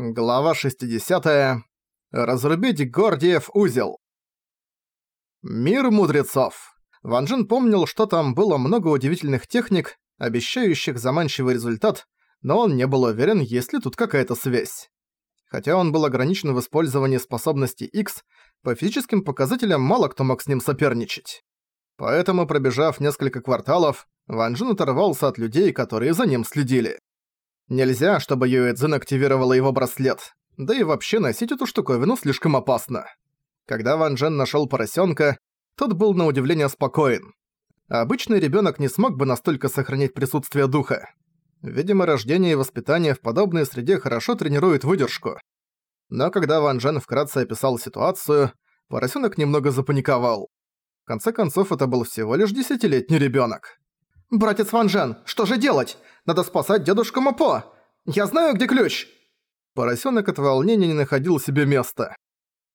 Глава 60. Разрубить Гордиев узел. Мир мудрецов. Ван Джин помнил, что там было много удивительных техник, обещающих заманчивый результат, но он не был уверен, есть ли тут какая-то связь. Хотя он был ограничен в использовании способности X, по физическим показателям мало кто мог с ним соперничать. Поэтому, пробежав несколько кварталов, Ван Джин оторвался от людей, которые за ним следили. Нельзя, чтобы Юэцзин активировала его браслет. Да и вообще носить эту штуковину слишком опасно. Когда Ван Джен нашёл поросенка, тот был на удивление спокоен. Обычный ребёнок не смог бы настолько сохранить присутствие духа. Видимо, рождение и воспитание в подобной среде хорошо тренирует выдержку. Но когда Ван Джен вкратце описал ситуацию, поросенок немного запаниковал. В конце концов, это был всего лишь десятилетний ребёнок. «Братец Ван Джен, что же делать? Надо спасать дедушку Мапо! Я знаю, где ключ!» Поросёнок от волнения не находил себе места.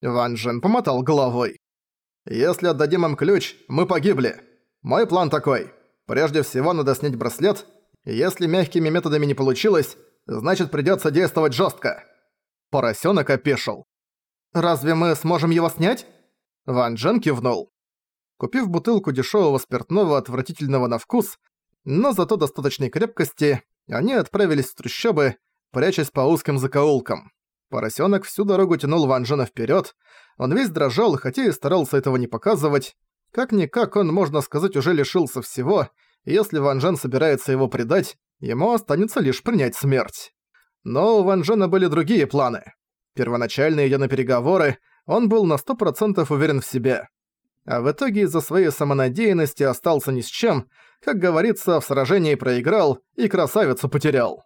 Ван Джен помотал головой. «Если отдадим им ключ, мы погибли. Мой план такой. Прежде всего надо снять браслет. Если мягкими методами не получилось, значит придётся действовать жёстко». Поросёнок опешил. «Разве мы сможем его снять?» Ван Джен кивнул. Купив бутылку дешевого спиртного отвратительного на вкус, но зато достаточной крепкости, они отправились в трущобы, прячась по узким закоулкам. Поросенок всю дорогу тянул Ван Джена вперед. Он весь дрожал, хотя и старался этого не показывать. Как-никак он, можно сказать, уже лишился всего, и если Ван Джен собирается его предать, ему останется лишь принять смерть. Но у Ван Джена были другие планы. Первоначально идя на переговоры, он был на сто процентов уверен в себе а в итоге из-за своей самонадеянности остался ни с чем, как говорится, в сражении проиграл и красавицу потерял.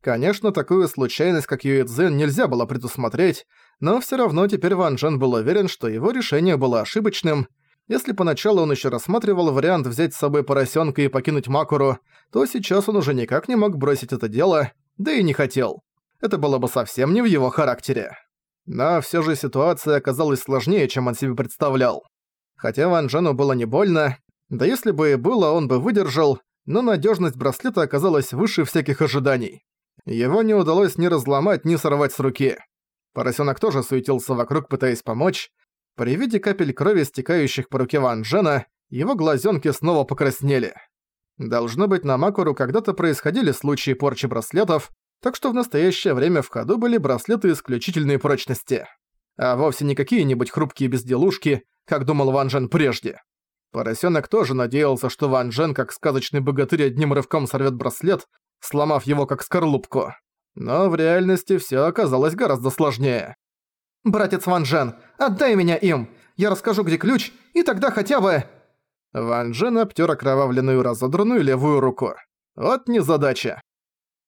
Конечно, такую случайность, как Юэцзин, нельзя было предусмотреть, но всё равно теперь Ван Джен был уверен, что его решение было ошибочным. Если поначалу он ещё рассматривал вариант взять с собой поросёнка и покинуть Макуру, то сейчас он уже никак не мог бросить это дело, да и не хотел. Это было бы совсем не в его характере. Но всё же ситуация оказалась сложнее, чем он себе представлял. Хотя Ван Джену было не больно, да если бы и было, он бы выдержал, но надежность браслета оказалась выше всяких ожиданий. Его не удалось ни разломать, ни сорвать с руки. Поросенок тоже суетился вокруг, пытаясь помочь. При виде капель крови, стекающих по руке Ван Джена, его глазенки снова покраснели. Должно быть, на Макуру когда-то происходили случаи порчи браслетов, так что в настоящее время в ходу были браслеты исключительной прочности. А вовсе не какие-нибудь хрупкие безделушки, как думал Ван Джен прежде. Поросенок тоже надеялся, что Ван Джен, как сказочный богатырь, одним рывком сорвет браслет, сломав его как скорлупку. Но в реальности все оказалось гораздо сложнее. «Братец Ван Джен, отдай меня им! Я расскажу, где ключ, и тогда хотя бы...» Ван Джен обтер окровавленную разодранную левую руку. Вот незадача.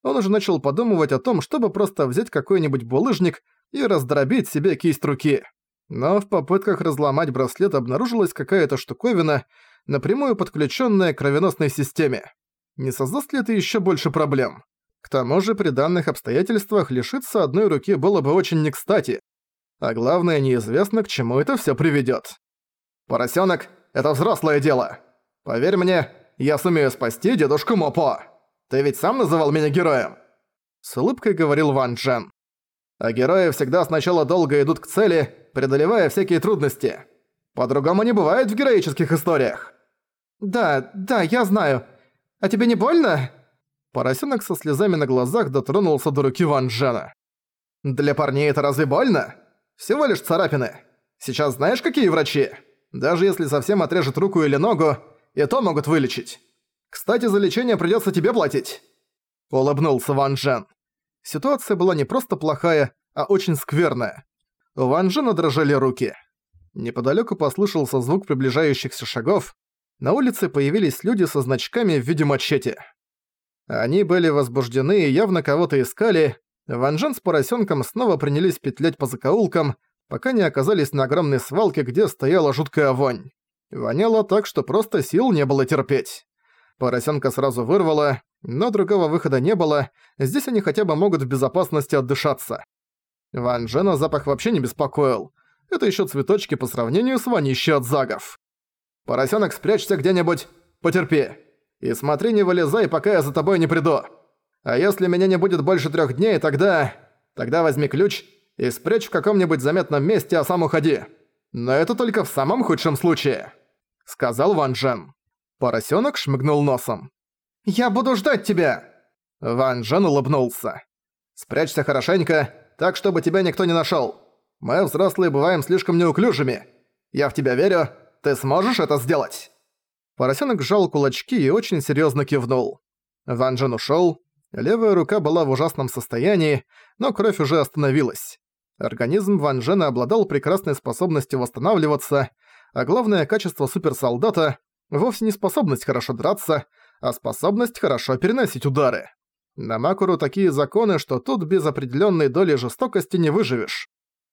Он уже начал подумывать о том, чтобы просто взять какой-нибудь булыжник и раздробить себе кисть руки. Но в попытках разломать браслет обнаружилась какая-то штуковина, напрямую подключенная к кровеносной системе. Не создаст ли это еще больше проблем? К тому же при данных обстоятельствах лишиться одной руки было бы очень не кстати. А главное, неизвестно, к чему это все приведет. «Поросенок, это взрослое дело. Поверь мне, я сумею спасти дедушку Мопо. Ты ведь сам называл меня героем?» С улыбкой говорил Ван Джен. «А герои всегда сначала долго идут к цели, преодолевая всякие трудности. По-другому не бывает в героических историях. Да, да, я знаю. А тебе не больно? Поросенок со слезами на глазах дотронулся до руки Ван Джена. Для парней это разве больно? Всего лишь царапины. Сейчас знаешь, какие врачи? Даже если совсем отрежет руку или ногу, и то могут вылечить. Кстати, за лечение придётся тебе платить. Улыбнулся Ван Джен. Ситуация была не просто плохая, а очень скверная. У Ван Джена дрожали руки. Неподалёку послышался звук приближающихся шагов. На улице появились люди со значками в виде мачете. Они были возбуждены и явно кого-то искали. Ван Джен с поросенком снова принялись петлять по закоулкам, пока не оказались на огромной свалке, где стояла жуткая вонь. Воняло так, что просто сил не было терпеть. Поросенка сразу вырвало, но другого выхода не было, здесь они хотя бы могут в безопасности отдышаться. Ван Джена запах вообще не беспокоил. Это еще цветочки по сравнению с вонищей от загов. «Поросёнок, спрячься где-нибудь, потерпи. И смотри, не вылезай, пока я за тобой не приду. А если меня не будет больше трех дней, тогда... Тогда возьми ключ и спрячь в каком-нибудь заметном месте, а сам уходи. Но это только в самом худшем случае», — сказал Ван Джен. Поросёнок шмыгнул носом. «Я буду ждать тебя!» Ван Джен улыбнулся. «Спрячься хорошенько, так, чтобы тебя никто не нашёл. Мы, взрослые, бываем слишком неуклюжими. Я в тебя верю, ты сможешь это сделать?» Поросёнок сжал кулачки и очень серьёзно кивнул. Ван Джен ушёл. Левая рука была в ужасном состоянии, но кровь уже остановилась. Организм Ван Джена обладал прекрасной способностью восстанавливаться, а главное качество суперсолдата – вовсе не способность хорошо драться, а способность хорошо переносить удары. На Макуру такие законы, что тут без определенной доли жестокости не выживешь.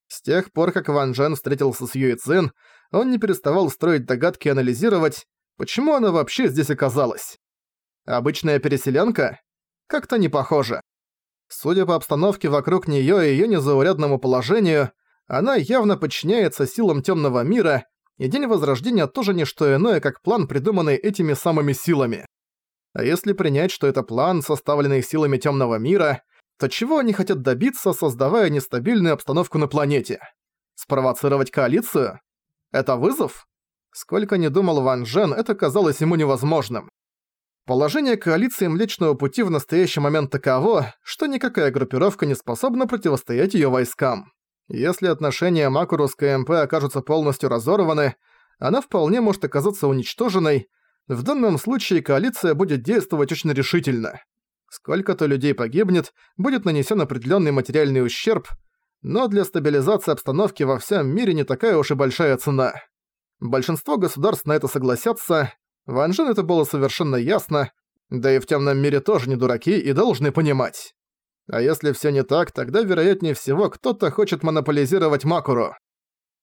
С тех пор, как Ван Джен встретился с Юй Цин, он не переставал строить догадки и анализировать, почему она вообще здесь оказалась. Обычная переселенка? Как-то не похоже. Судя по обстановке вокруг неё и её незаурядному положению, она явно подчиняется силам тёмного мира, и День Возрождения тоже не что иное, как план, придуманный этими самыми силами. А если принять, что это план, составленный силами тёмного мира, то чего они хотят добиться, создавая нестабильную обстановку на планете? Спровоцировать коалицию? Это вызов? Сколько ни думал Ван Джен, это казалось ему невозможным. Положение коалиции Млечного Пути в настоящий момент таково, что никакая группировка не способна противостоять её войскам. Если отношения Макуру с КМП окажутся полностью разорваны, она вполне может оказаться уничтоженной. В данном случае коалиция будет действовать очень решительно. Сколько-то людей погибнет, будет нанесен определенный материальный ущерб, но для стабилизации обстановки во всем мире не такая уж и большая цена. Большинство государств на это согласятся, Ван Джен это было совершенно ясно, да и в темном мире тоже не дураки и должны понимать. А если все не так, тогда, вероятнее всего, кто-то хочет монополизировать Макуру.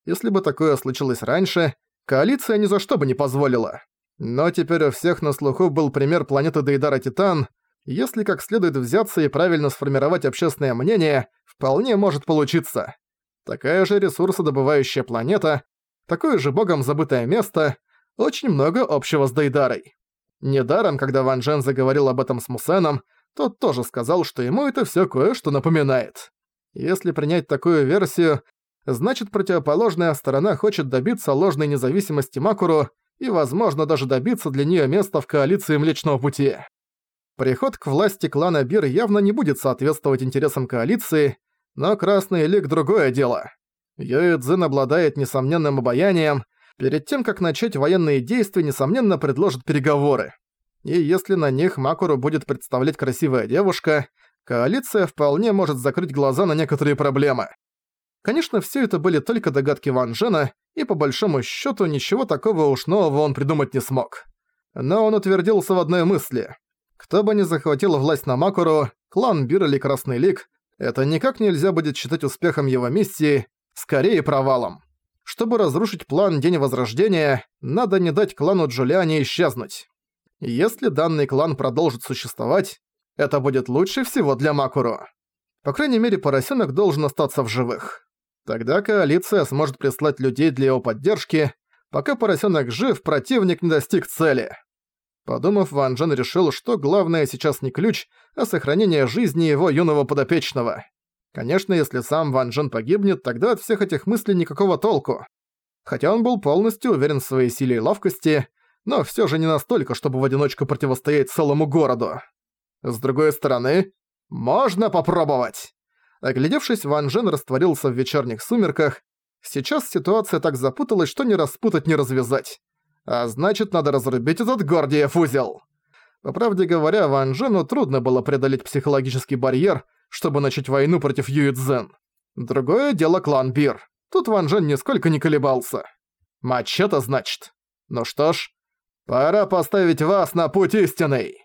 Если бы такое случилось раньше, коалиция ни за что бы не позволила. Но теперь у всех на слуху был пример планеты Дейдара Титан. Если как следует взяться и правильно сформировать общественное мнение, вполне может получиться. Такая же ресурсодобывающая планета, такое же богом забытое место, очень много общего с Дейдарой. Недаром, когда Ван Джен заговорил об этом с Мусеном, тот тоже сказал, что ему это всё кое-что напоминает. Если принять такую версию, значит противоположная сторона хочет добиться ложной независимости Макуру и, возможно, даже добиться для неё места в коалиции Млечного Пути. Приход к власти клана Бир явно не будет соответствовать интересам коалиции, но Красный Лик – другое дело. Юэ Цзин обладает несомненным обаянием, перед тем, как начать военные действия, несомненно, предложат переговоры. И если на них Макуру будет представлять красивая девушка, коалиция вполне может закрыть глаза на некоторые проблемы. Конечно, все это были только догадки Ван Джена, и по большому счету ничего такого уж нового он придумать не смог. Но он утвердился в одной мысли. Кто бы ни захватил власть на Макуру, клан Бир или Красный Лик, это никак нельзя будет считать успехом его миссии, скорее провалом. Чтобы разрушить план День Возрождения, надо не дать клану Джулиани исчезнуть. Если данный клан продолжит существовать, это будет лучше всего для Макуру. По крайней мере, поросенок должен остаться в живых. Тогда коалиция сможет прислать людей для его поддержки, пока поросенок жив, противник не достиг цели. Подумав, Ван Джен решил, что главное сейчас не ключ, а сохранение жизни его юного подопечного. Конечно, если сам Ван Джен погибнет, тогда от всех этих мыслей никакого толку. Хотя он был полностью уверен в своей силе и ловкости, но всё же не настолько, чтобы в одиночку противостоять целому городу. С другой стороны, можно попробовать. Оглядевшись, Ван Джен растворился в вечерних сумерках. Сейчас ситуация так запуталась, что не распутать, не развязать. А значит, надо разрубить этот Гордиев узел. По правде говоря, Ван Джену трудно было преодолеть психологический барьер, чтобы начать войну против Юидзен. Другое дело клан Бир. Тут Ван Джен нисколько не колебался. Мачете, значит. Ну что ж, пора поставить вас на путь истинный.